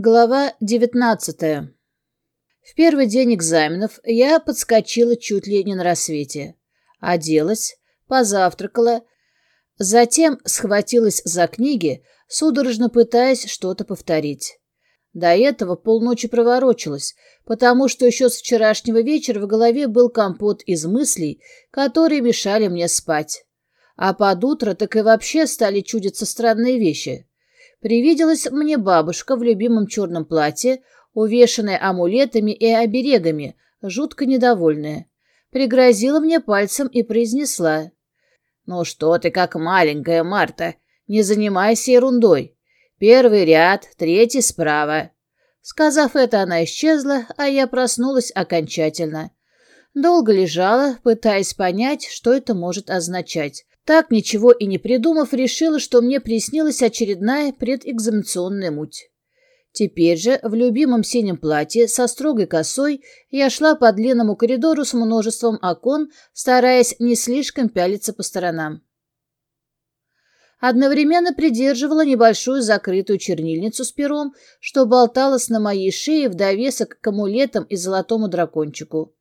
Глава 19. В первый день экзаменов я подскочила чуть ли не на рассвете. Оделась, позавтракала, затем схватилась за книги, судорожно пытаясь что-то повторить. До этого полночи проворочилась, потому что еще с вчерашнего вечера в голове был компот из мыслей, которые мешали мне спать. А под утро так и вообще стали чудиться странные вещи. Привиделась мне бабушка в любимом черном платье, увешанная амулетами и оберегами, жутко недовольная. Пригрозила мне пальцем и произнесла. «Ну что ты как маленькая, Марта, не занимайся ерундой. Первый ряд, третий справа». Сказав это, она исчезла, а я проснулась окончательно. Долго лежала, пытаясь понять, что это может означать. Так, ничего и не придумав, решила, что мне приснилась очередная предэкзаменационная муть. Теперь же в любимом синем платье со строгой косой я шла по длинному коридору с множеством окон, стараясь не слишком пялиться по сторонам. Одновременно придерживала небольшую закрытую чернильницу с пером, что болталось на моей шее в довесок к амулетам и золотому дракончику.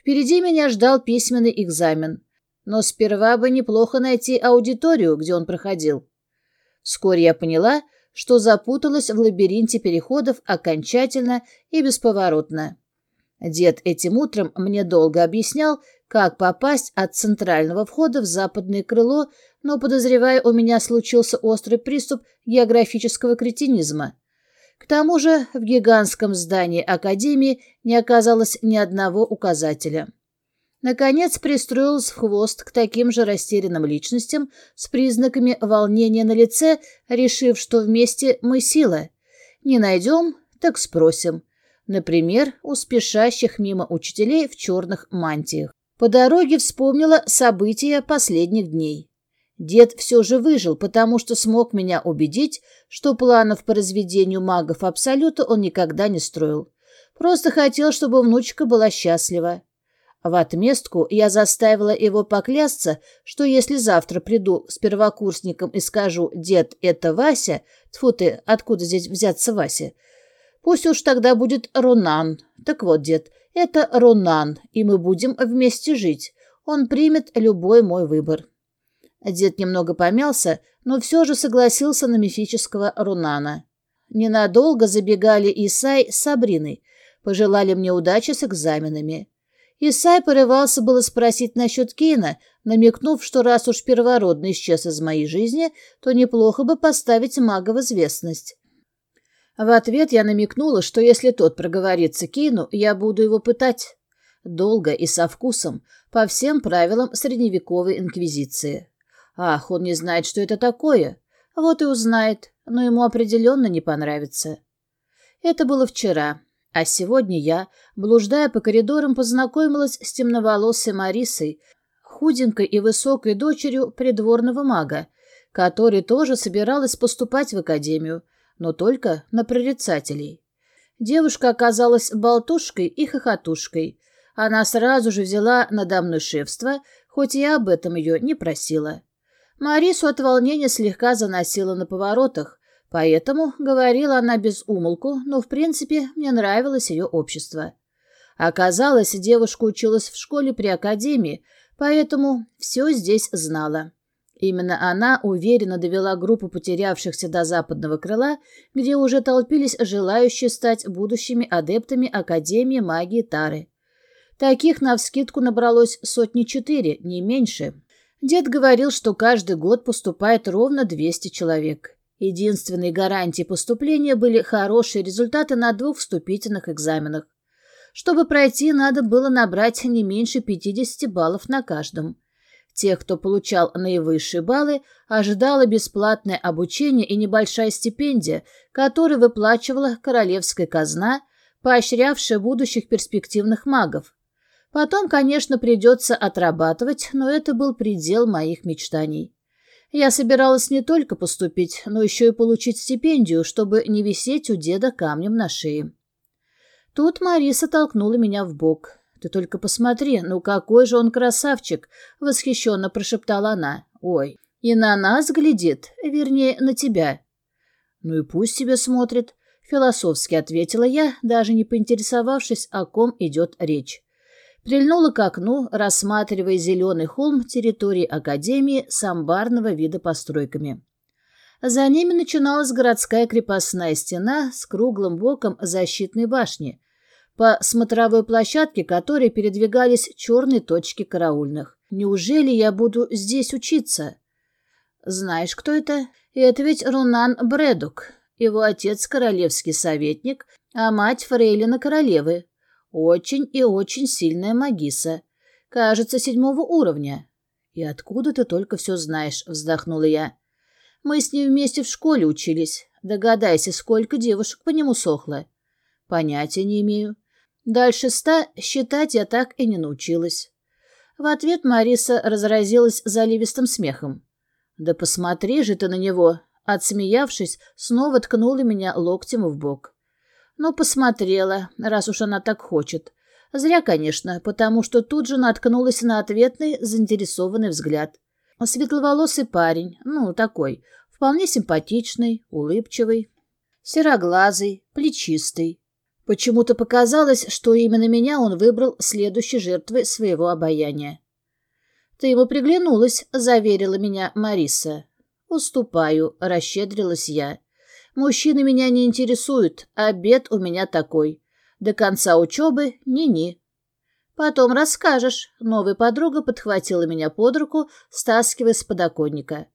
Впереди меня ждал письменный экзамен но сперва бы неплохо найти аудиторию, где он проходил. Вскоре я поняла, что запуталась в лабиринте переходов окончательно и бесповоротно. Дед этим утром мне долго объяснял, как попасть от центрального входа в западное крыло, но, подозревая, у меня случился острый приступ географического кретинизма. К тому же в гигантском здании Академии не оказалось ни одного указателя. Наконец пристроилась в хвост к таким же растерянным личностям с признаками волнения на лице, решив, что вместе мы сила. Не найдем, так спросим. Например, у спешащих мимо учителей в черных мантиях. По дороге вспомнила события последних дней. Дед все же выжил, потому что смог меня убедить, что планов по разведению магов Абсолюта он никогда не строил. Просто хотел, чтобы внучка была счастлива. В отместку я заставила его поклясться, что если завтра приду с первокурсником и скажу «Дед, это Вася», тьфу ты, откуда здесь взяться Вася? Пусть уж тогда будет Ронан. Так вот, дед, это Ронан, и мы будем вместе жить. Он примет любой мой выбор. Дед немного помялся, но все же согласился на мифического Рунана. Ненадолго забегали Исай с Сабриной, пожелали мне удачи с экзаменами. Исай порывался было спросить насчет Кейна, намекнув, что раз уж первородный исчез из моей жизни, то неплохо бы поставить мага в известность. В ответ я намекнула, что если тот проговорится Кейну, я буду его пытать. Долго и со вкусом, по всем правилам средневековой инквизиции. Ах, он не знает, что это такое. Вот и узнает, но ему определенно не понравится. Это было вчера. А сегодня я, блуждая по коридорам, познакомилась с темноволосой Марисой, худенькой и высокой дочерью придворного мага, которая тоже собиралась поступать в академию, но только на прорицателей. Девушка оказалась болтушкой и хохотушкой. Она сразу же взяла надо мной шефство, хоть я об этом ее не просила. Марису от волнения слегка заносила на поворотах, Поэтому говорила она без умолку, но, в принципе, мне нравилось ее общество. Оказалось, девушка училась в школе при академии, поэтому все здесь знала. Именно она уверенно довела группу потерявшихся до западного крыла, где уже толпились желающие стать будущими адептами Академии магии Тары. Таких навскидку набралось сотни четыре, не меньше. Дед говорил, что каждый год поступает ровно 200 человек. Единственной гарантией поступления были хорошие результаты на двух вступительных экзаменах. Чтобы пройти, надо было набрать не меньше 50 баллов на каждом. Тех, кто получал наивысшие баллы, ожидало бесплатное обучение и небольшая стипендия, которую выплачивала королевская казна, поощрявшая будущих перспективных магов. Потом, конечно, придется отрабатывать, но это был предел моих мечтаний. Я собиралась не только поступить, но еще и получить стипендию, чтобы не висеть у деда камнем на шее. Тут Мариса толкнула меня в бок. «Ты только посмотри, ну какой же он красавчик!» — восхищенно прошептала она. «Ой, и на нас глядит, вернее, на тебя». «Ну и пусть тебе смотрит. Философски ответила я, даже не поинтересовавшись, о ком идет речь. Прильнула к окну, рассматривая зеленый холм территории Академии с амбарного вида постройками. За ними начиналась городская крепостная стена с круглым боком защитной башни, по смотровой площадке которой передвигались черные точки караульных. Неужели я буду здесь учиться? Знаешь, кто это? Это ведь Рунан Бредук. Его отец королевский советник, а мать фрейлина королевы. Очень и очень сильная магиса. Кажется, седьмого уровня. И откуда ты только все знаешь, вздохнула я. Мы с ней вместе в школе учились. Догадайся, сколько девушек по нему сохло. Понятия не имею. Дальше ста считать я так и не научилась. В ответ Мариса разразилась заливистым смехом. «Да посмотри же ты на него!» Отсмеявшись, снова ткнула меня локтем в бок. Ну, посмотрела, раз уж она так хочет. Зря, конечно, потому что тут же наткнулась на ответный заинтересованный взгляд. Светловолосый парень, ну, такой, вполне симпатичный, улыбчивый, сероглазый, плечистый. Почему-то показалось, что именно меня он выбрал следующей жертвой своего обаяния. «Ты ему приглянулась», — заверила меня Мариса. «Уступаю», — расщедрилась я. «Мужчины меня не интересуют, обед у меня такой. До конца учебы ни-ни». «Потом расскажешь», — новая подруга подхватила меня под руку, стаскивая с подоконника.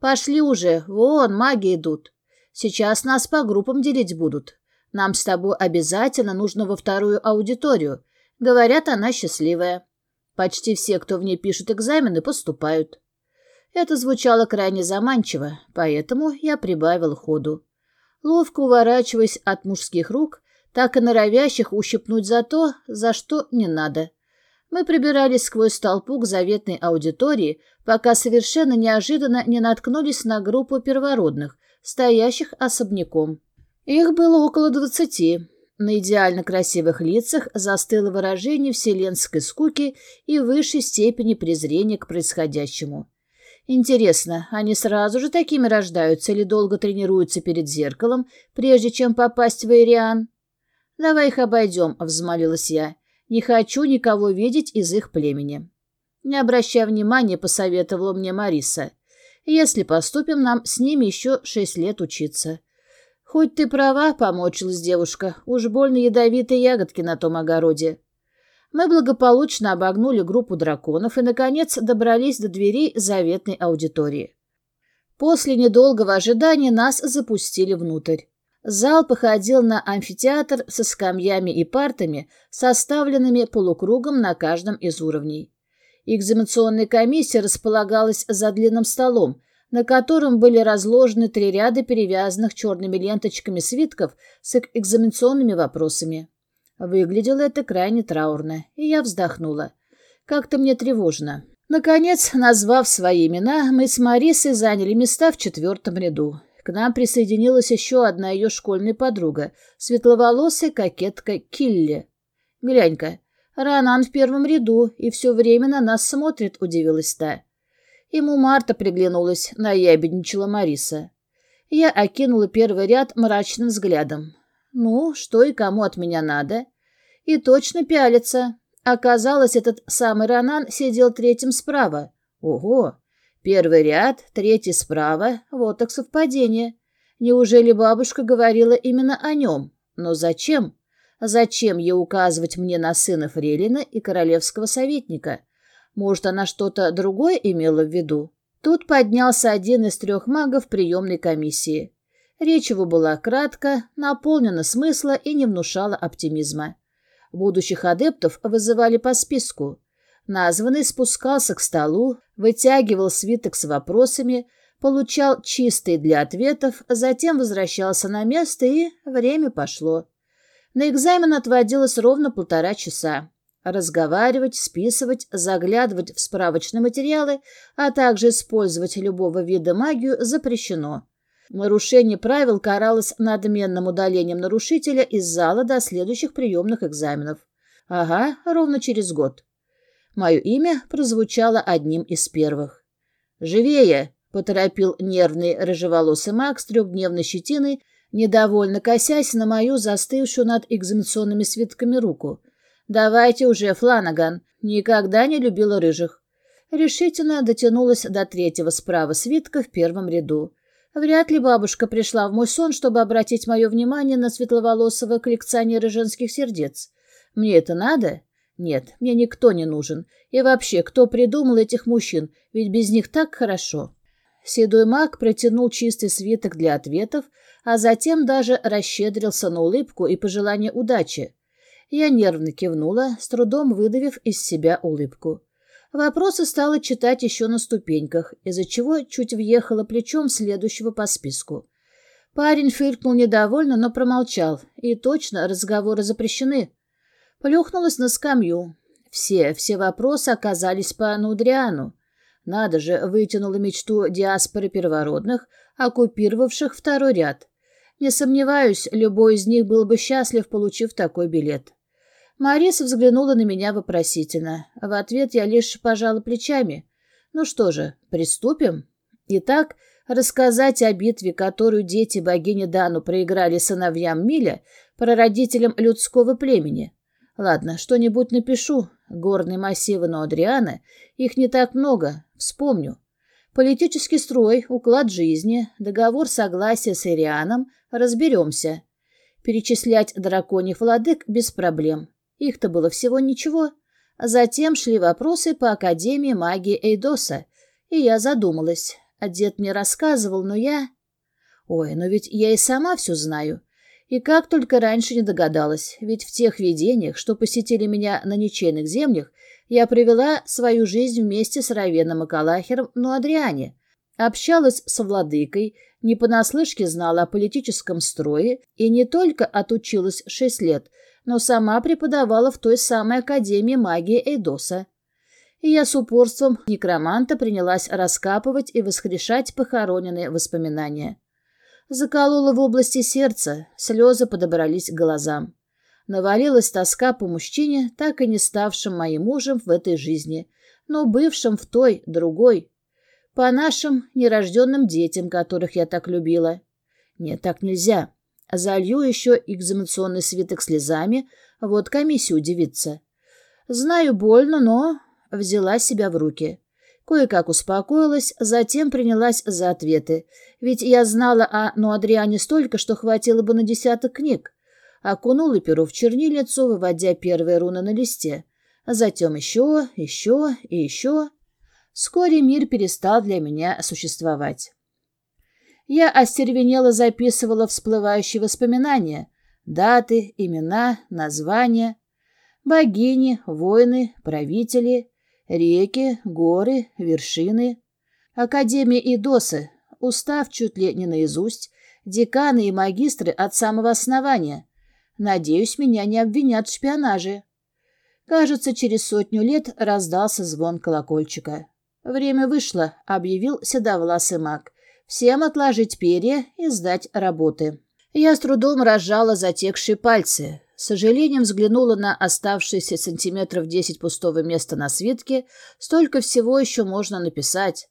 «Пошли уже, вон, маги идут. Сейчас нас по группам делить будут. Нам с тобой обязательно нужно во вторую аудиторию. Говорят, она счастливая». Почти все, кто в ней пишет экзамены, поступают. Это звучало крайне заманчиво, поэтому я прибавил ходу. Ловко уворачиваясь от мужских рук, так и норовящих ущипнуть за то, за что не надо. Мы прибирались сквозь толпу к заветной аудитории, пока совершенно неожиданно не наткнулись на группу первородных, стоящих особняком. Их было около двадцати. На идеально красивых лицах застыло выражение вселенской скуки и высшей степени презрения к происходящему. Интересно, они сразу же такими рождаются или долго тренируются перед зеркалом, прежде чем попасть в Эйриан? «Давай их обойдем», — взмолилась я. «Не хочу никого видеть из их племени». «Не обращай внимания», — посоветовала мне Мариса. «Если поступим, нам с ними еще шесть лет учиться». «Хоть ты права», — помочилась девушка, — «уж больно ядовитые ягодки на том огороде». Мы благополучно обогнули группу драконов и, наконец, добрались до дверей заветной аудитории. После недолгого ожидания нас запустили внутрь. Зал походил на амфитеатр со скамьями и партами, составленными полукругом на каждом из уровней. Экзаменационная комиссия располагалась за длинным столом, на котором были разложены три ряда перевязанных черными ленточками свитков с экзаменационными вопросами. Выглядело это крайне траурно, и я вздохнула. Как-то мне тревожно. Наконец, назвав свои имена, мы с Марисой заняли места в четвертом ряду. К нам присоединилась еще одна ее школьная подруга, светловолосая кокетка Килли. «Глянь-ка, Ранан в первом ряду и все время на нас смотрит», — удивилась та. Ему Марта приглянулась, наябедничала Мариса. Я окинула первый ряд мрачным взглядом. Ну, что и кому от меня надо? И точно пялится. Оказалось, этот самый Ранан сидел третьим справа. Ого! Первый ряд, третий справа. Вот так совпадение. Неужели бабушка говорила именно о нем? Но зачем? Зачем ей указывать мне на сына Фрелина и королевского советника? Может, она что-то другое имела в виду? Тут поднялся один из трех магов приемной комиссии. Речь его была кратко, наполнена смысла и не внушала оптимизма. Будущих адептов вызывали по списку. Названный спускался к столу, вытягивал свиток с вопросами, получал чистые для ответов, затем возвращался на место, и время пошло. На экзамен отводилось ровно полтора часа. Разговаривать, списывать, заглядывать в справочные материалы, а также использовать любого вида магию запрещено. Нарушение правил каралось надменным удалением нарушителя из зала до следующих приемных экзаменов. Ага, ровно через год. Мое имя прозвучало одним из первых. «Живее!» — поторопил нервный рыжеволосый маг с трехдневной щетиной, недовольно косясь на мою застывшую над экзаменационными свитками руку. «Давайте уже, Фланаган. Никогда не любила рыжих». Решительно дотянулась до третьего справа свитка в первом ряду. Вряд ли бабушка пришла в мой сон, чтобы обратить мое внимание на светловолосого коллекционера женских сердец. Мне это надо? Нет, мне никто не нужен. И вообще, кто придумал этих мужчин? Ведь без них так хорошо. Седой маг протянул чистый свиток для ответов, а затем даже расщедрился на улыбку и пожелание удачи. Я нервно кивнула, с трудом выдавив из себя улыбку. Вопросы стала читать еще на ступеньках, из-за чего чуть въехала плечом следующего по списку. Парень фыркнул недовольно, но промолчал. И точно, разговоры запрещены. Плюхнулась на скамью. Все, все вопросы оказались по Нудриану. Надо же, вытянула мечту диаспоры первородных, оккупировавших второй ряд. Не сомневаюсь, любой из них был бы счастлив, получив такой билет. Мариса взглянула на меня вопросительно. В ответ я лишь пожала плечами. Ну что же, приступим? Итак, рассказать о битве, которую дети богини Дану проиграли сыновьям Миля, прародителям людского племени. Ладно, что-нибудь напишу. Горные массивы Ноадриана, их не так много, вспомню. Политический строй, уклад жизни, договор согласия с Ирианом, разберемся. Перечислять драконьих владык без проблем. Их-то было всего ничего. Затем шли вопросы по Академии магии Эйдоса, и я задумалась. А дед мне рассказывал, но я... Ой, но ведь я и сама все знаю. И как только раньше не догадалась, ведь в тех видениях, что посетили меня на ничейных землях, я провела свою жизнь вместе с Равеном и Калахером на Адриане, общалась с владыкой, не понаслышке знала о политическом строе и не только отучилась шесть лет, но сама преподавала в той самой Академии магии Эйдоса. И я с упорством некроманта принялась раскапывать и воскрешать похороненные воспоминания. Заколола в области сердца, слезы подобрались к глазам. Навалилась тоска по мужчине, так и не ставшим моим мужем в этой жизни, но бывшим в той, другой. По нашим нерожденным детям, которых я так любила. Нет, так нельзя. Залью еще экзаменационный свиток слезами, вот комиссия удивится. Знаю, больно, но взяла себя в руки. Кое-как успокоилась, затем принялась за ответы. Ведь я знала о Нуадриане столько, что хватило бы на десяток книг. Окунула перо в чернильницу, выводя первые руны на листе. Затем еще, еще и еще. Вскоре мир перестал для меня существовать. Я остервенело записывала всплывающие воспоминания, даты, имена, названия, богини, воины, правители, реки, горы, вершины, Академия Идосы, устав чуть ли не наизусть, деканы и магистры от самого основания. Надеюсь, меня не обвинят в шпионаже. Кажется, через сотню лет раздался звон колокольчика. «Время вышло», — объявил седовласый маг. Всем отложить перья и сдать работы. Я с трудом разжала затекшие пальцы. С сожалением взглянула на оставшиеся сантиметров десять пустого места на свитке. Столько всего еще можно написать.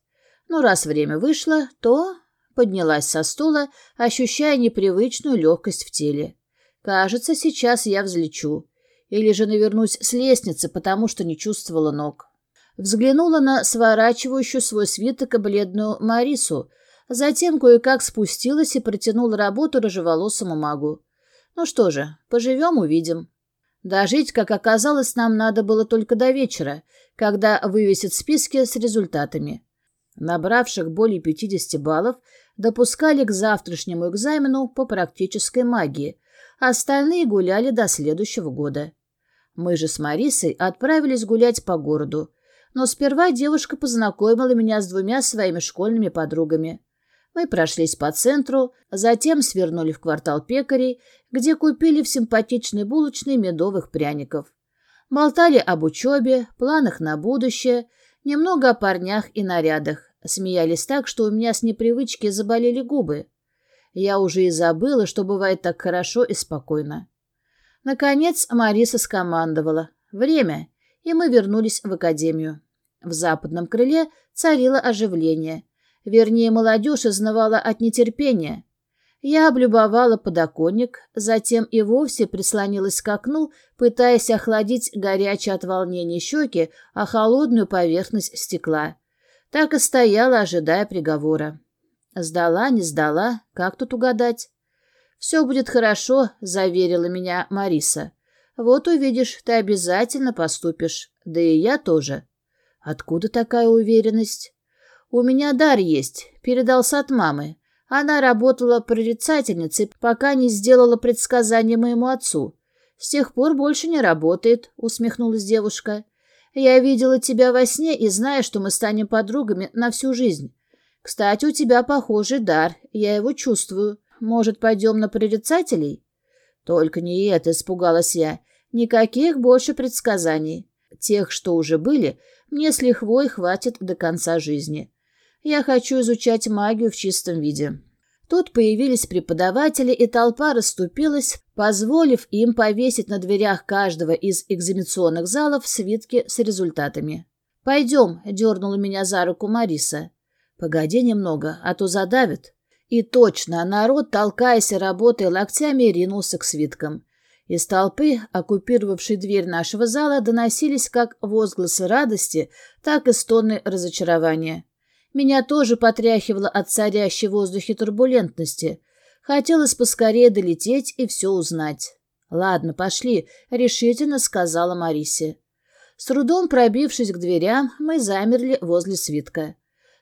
Но раз время вышло, то... Поднялась со стула, ощущая непривычную легкость в теле. Кажется, сейчас я взлечу. Или же навернусь с лестницы, потому что не чувствовала ног. Взглянула на сворачивающую свой свиток бледную Марису, Затем кое-как спустилась и протянула работу рыжеволосому магу. Ну что же, поживем, увидим. Дожить, как оказалось, нам надо было только до вечера, когда вывесят списки с результатами. Набравших более 50 баллов допускали к завтрашнему экзамену по практической магии, остальные гуляли до следующего года. Мы же с Марисой отправились гулять по городу, но сперва девушка познакомила меня с двумя своими школьными подругами. Мы прошлись по центру, затем свернули в квартал пекарей, где купили в симпатичной булочной медовых пряников. Болтали об учебе, планах на будущее, немного о парнях и нарядах. Смеялись так, что у меня с непривычки заболели губы. Я уже и забыла, что бывает так хорошо и спокойно. Наконец Мариса скомандовала. «Время!» И мы вернулись в академию. В западном крыле царило оживление – Вернее, молодежь изнывала от нетерпения. Я облюбовала подоконник, затем и вовсе прислонилась к окну, пытаясь охладить горячие от волнения щеки, а холодную поверхность стекла. Так и стояла, ожидая приговора. Сдала, не сдала, как тут угадать? «Все будет хорошо», — заверила меня Мариса. «Вот увидишь, ты обязательно поступишь. Да и я тоже». «Откуда такая уверенность?» «У меня дар есть, передался от мамы. Она работала прорицательницей, пока не сделала предсказание моему отцу. С тех пор больше не работает, усмехнулась девушка. Я видела тебя во сне и знаю, что мы станем подругами на всю жизнь. Кстати, у тебя похожий дар, я его чувствую. Может, пойдем на прорицателей? Только не это, испугалась я. Никаких больше предсказаний. Тех, что уже были, мне с лихвой хватит до конца жизни. Я хочу изучать магию в чистом виде. Тут появились преподаватели, и толпа расступилась, позволив им повесить на дверях каждого из экзаменационных залов свитки с результатами. «Пойдем», — дернула меня за руку Мариса. «Погоди немного, а то задавит». И точно, народ, толкаясь и работая локтями, ринулся к свиткам. Из толпы, оккупировавшей дверь нашего зала, доносились как возгласы радости, так и стоны разочарования. Меня тоже потряхивало от царящей в воздухе турбулентности. Хотелось поскорее долететь и все узнать. «Ладно, пошли», — решительно сказала Марисе. С трудом пробившись к дверям, мы замерли возле свитка.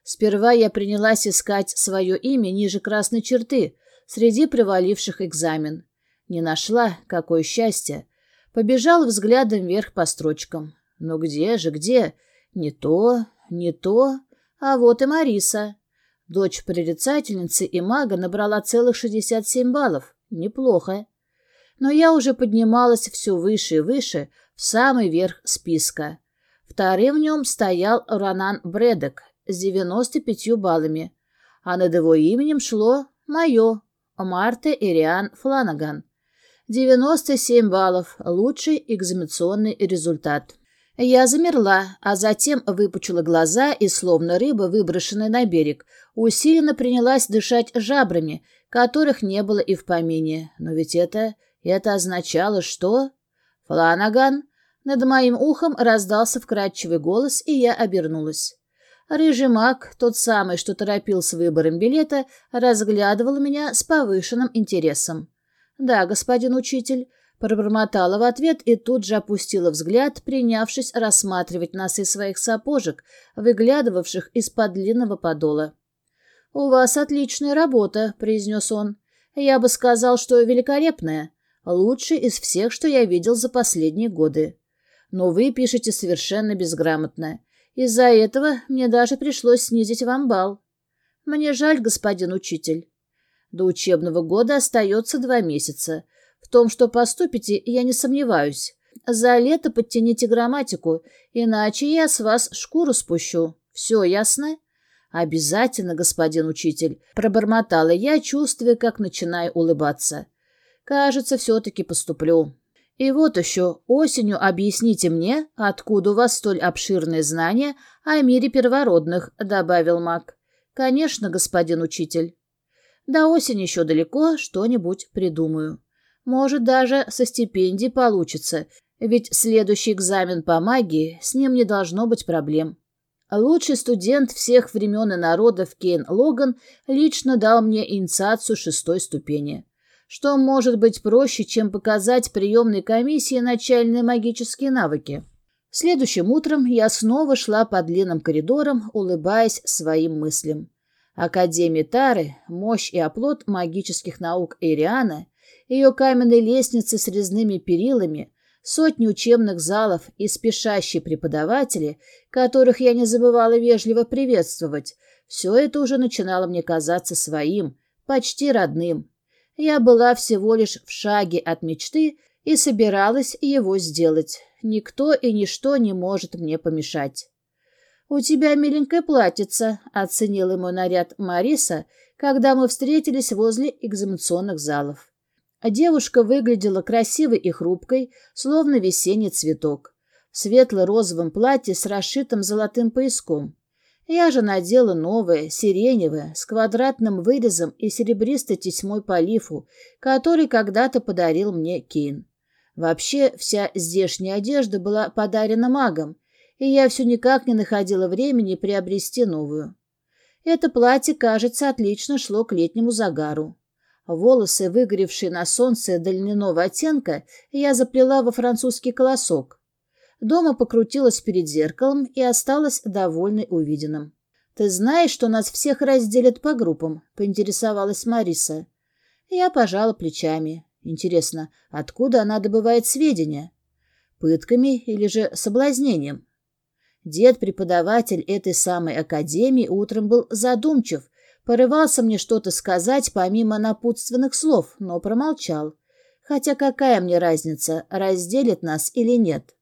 Сперва я принялась искать свое имя ниже красной черты, среди приваливших экзамен. Не нашла, какое счастье. Побежал взглядом вверх по строчкам. Ну где же, где? Не то, не то. А вот и Мариса. Дочь прорицательницы и мага набрала целых 67 баллов. Неплохо. Но я уже поднималась все выше и выше, в самый верх списка. Вторым в нем стоял Ронан Бредок с 95 баллами, а над его именем шло мое, Марта Ириан Фланаган. 97 баллов – лучший экзаменационный результат. Я замерла, а затем выпучила глаза и, словно рыба, выброшенная на берег, усиленно принялась дышать жабрами, которых не было и в помине. Но ведь это... это означало, что... «Фланаган!» Над моим ухом раздался вкрадчивый голос, и я обернулась. Рыжий маг, тот самый, что торопил с выбором билета, разглядывал меня с повышенным интересом. «Да, господин учитель», Пробормотала в ответ и тут же опустила взгляд, принявшись рассматривать носы своих сапожек, выглядывавших из-под длинного подола. «У вас отличная работа», — произнес он. «Я бы сказал, что великолепная. Лучший из всех, что я видел за последние годы. Но вы пишете совершенно безграмотно. Из-за этого мне даже пришлось снизить вам бал. Мне жаль, господин учитель. До учебного года остается два месяца». В том, что поступите, я не сомневаюсь. За лето подтяните грамматику, иначе я с вас шкуру спущу. Все ясно? Обязательно, господин учитель, пробормотала я, чувствуя, как начинаю улыбаться. Кажется, все-таки поступлю. И вот еще, осенью объясните мне, откуда у вас столь обширные знания о мире первородных, добавил маг. Конечно, господин учитель. До осени еще далеко, что-нибудь придумаю. Может, даже со стипендией получится, ведь следующий экзамен по магии, с ним не должно быть проблем. Лучший студент всех времен и народов Кейн Логан лично дал мне инициацию шестой ступени. Что может быть проще, чем показать приемной комиссии начальные магические навыки? Следующим утром я снова шла по длинным коридорам, улыбаясь своим мыслям. Академия Тары, мощь и оплот магических наук Эриана — ее каменные лестницы с резными перилами, сотни учебных залов и спешащие преподаватели, которых я не забывала вежливо приветствовать, все это уже начинало мне казаться своим, почти родным. Я была всего лишь в шаге от мечты и собиралась его сделать. Никто и ничто не может мне помешать. «У тебя миленькое платьице», — оценила мой наряд Мариса, когда мы встретились возле экзаменационных залов. А девушка выглядела красивой и хрупкой, словно весенний цветок, в светло-розовом платье с расшитым золотым пояском. Я же надела новое, сиреневое, с квадратным вырезом и серебристой тесьмой по лифу, который когда-то подарил мне Кейн. Вообще, вся здешняя одежда была подарена магом, и я все никак не находила времени приобрести новую. Это платье, кажется, отлично шло к летнему загару. Волосы, выгоревшие на солнце до льняного оттенка, я заплела во французский колосок. Дома покрутилась перед зеркалом и осталась довольной увиденным. «Ты знаешь, что нас всех разделят по группам?» — поинтересовалась Мариса. Я пожала плечами. Интересно, откуда она добывает сведения? Пытками или же соблазнением? Дед-преподаватель этой самой академии утром был задумчив, порывался мне что-то сказать помимо напутственных слов, но промолчал. Хотя какая мне разница, разделит нас или нет?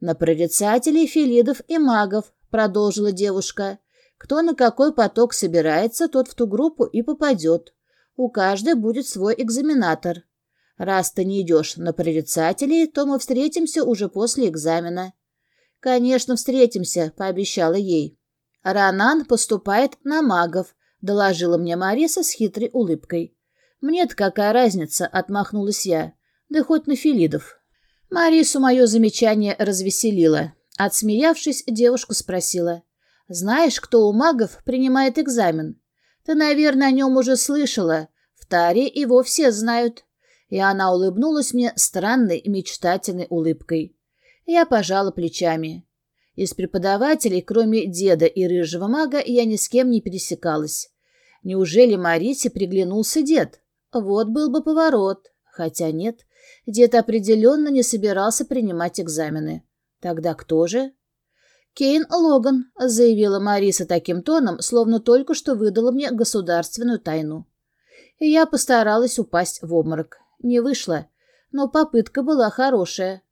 На прорицателей, филидов и магов, продолжила девушка. Кто на какой поток собирается, тот в ту группу и попадет. У каждой будет свой экзаменатор. Раз ты не идешь на прорицателей, то мы встретимся уже после экзамена. «Конечно, встретимся», — пообещала ей. «Ранан поступает на магов», — доложила мне Мариса с хитрой улыбкой. «Мне-то какая разница?» — отмахнулась я. «Да хоть на Филидов». Марису мое замечание развеселило. Отсмеявшись, девушку спросила. «Знаешь, кто у магов принимает экзамен? Ты, наверное, о нем уже слышала. В Таре его все знают». И она улыбнулась мне странной мечтательной улыбкой. Я пожала плечами. Из преподавателей, кроме деда и рыжего мага, я ни с кем не пересекалась. Неужели Марисе приглянулся дед? Вот был бы поворот. Хотя нет, дед определенно не собирался принимать экзамены. Тогда кто же? «Кейн Логан», — заявила Мариса таким тоном, словно только что выдала мне государственную тайну. И я постаралась упасть в обморок. Не вышло, но попытка была хорошая.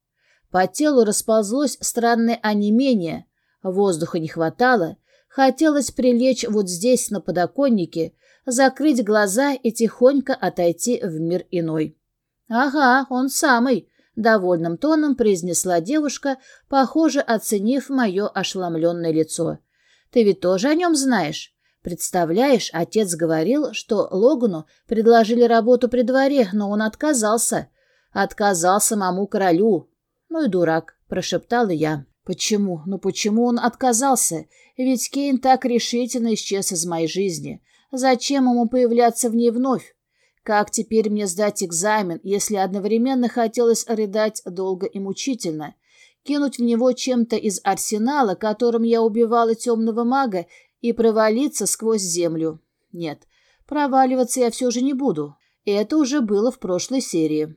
По телу расползлось странное онемение, воздуха не хватало, хотелось прилечь вот здесь, на подоконнике, закрыть глаза и тихонько отойти в мир иной. «Ага, он самый», — довольным тоном произнесла девушка, похоже, оценив мое ошеломленное лицо. «Ты ведь тоже о нем знаешь?» Представляешь, отец говорил, что Логану предложили работу при дворе, но он отказался. Отказал самому королю. «Ну и дурак», — прошептала я. «Почему? Ну почему он отказался? Ведь Кейн так решительно исчез из моей жизни. Зачем ему появляться в ней вновь? Как теперь мне сдать экзамен, если одновременно хотелось рыдать долго и мучительно? Кинуть в него чем-то из арсенала, которым я убивала темного мага, и провалиться сквозь землю? Нет, проваливаться я все же не буду. Это уже было в прошлой серии.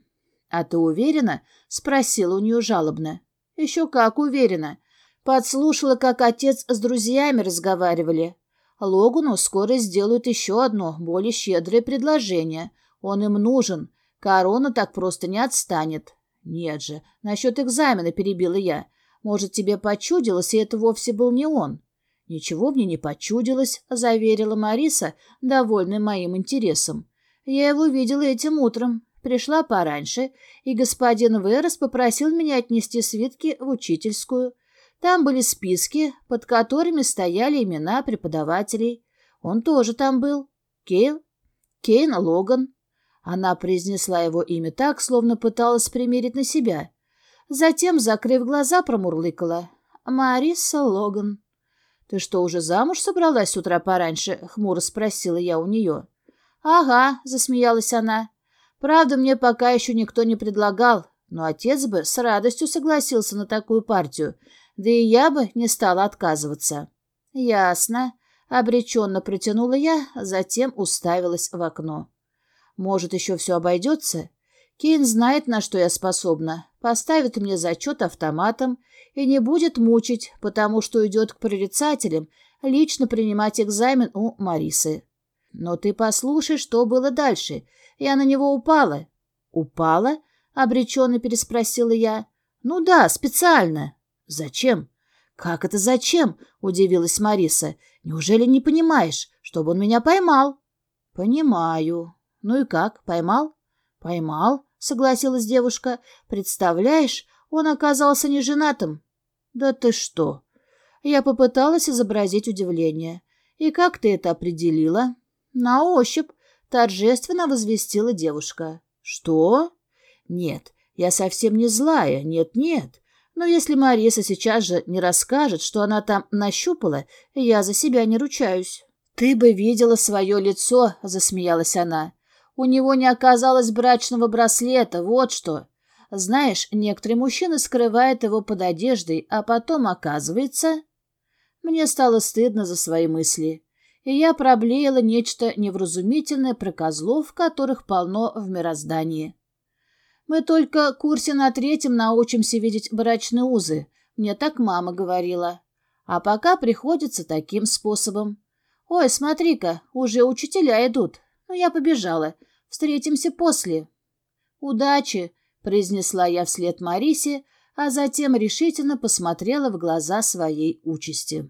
«А ты уверена?» — спросила у нее жалобно. «Еще как уверена. Подслушала, как отец с друзьями разговаривали. Логану скоро сделают еще одно, более щедрое предложение. Он им нужен. Корона так просто не отстанет». «Нет же, насчет экзамена перебила я. Может, тебе почудилось, и это вовсе был не он?» «Ничего мне не почудилось», — заверила Мариса, довольная моим интересом. «Я его видела этим утром. Пришла пораньше, и господин Верес попросил меня отнести свитки в учительскую. Там были списки, под которыми стояли имена преподавателей. Он тоже там был. Кейн, Кейн Логан. Она произнесла его имя так, словно пыталась примерить на себя. Затем, закрыв глаза, промурлыкала. «Мариса Логан». «Ты что, уже замуж собралась с утра пораньше?» — хмуро спросила я у нее. «Ага», — засмеялась она. Правда, мне пока еще никто не предлагал, но отец бы с радостью согласился на такую партию, да и я бы не стала отказываться. Ясно. Обреченно протянула я, затем уставилась в окно. Может, еще все обойдется? Кейн знает, на что я способна, поставит мне зачет автоматом и не будет мучить, потому что идет к прорицателям лично принимать экзамен у Марисы. Но ты послушай, что было дальше. Я на него упала. Упала? Обреченно переспросила я. Ну да, специально. Зачем? Как это зачем? Удивилась Мариса. Неужели не понимаешь, чтобы он меня поймал? Понимаю. Ну и как, поймал? Поймал, согласилась девушка. Представляешь, он оказался не женатым. Да ты что? Я попыталась изобразить удивление. «И как ты это определила?» «На ощупь», — торжественно возвестила девушка. «Что?» «Нет, я совсем не злая, нет-нет. Но если Мариса сейчас же не расскажет, что она там нащупала, я за себя не ручаюсь». «Ты бы видела свое лицо», — засмеялась она. «У него не оказалось брачного браслета, вот что. Знаешь, некоторые мужчины скрывают его под одеждой, а потом оказывается...» Мне стало стыдно за свои мысли, и я проблеяла нечто невразумительное про козлов, которых полно в мироздании. Мы только курсе на третьем научимся видеть брачные узы, мне так мама говорила. А пока приходится таким способом. Ой, смотри-ка, уже учителя идут. Ну, я побежала. Встретимся после. Удачи, произнесла я вслед Марисе, а затем решительно посмотрела в глаза своей участи.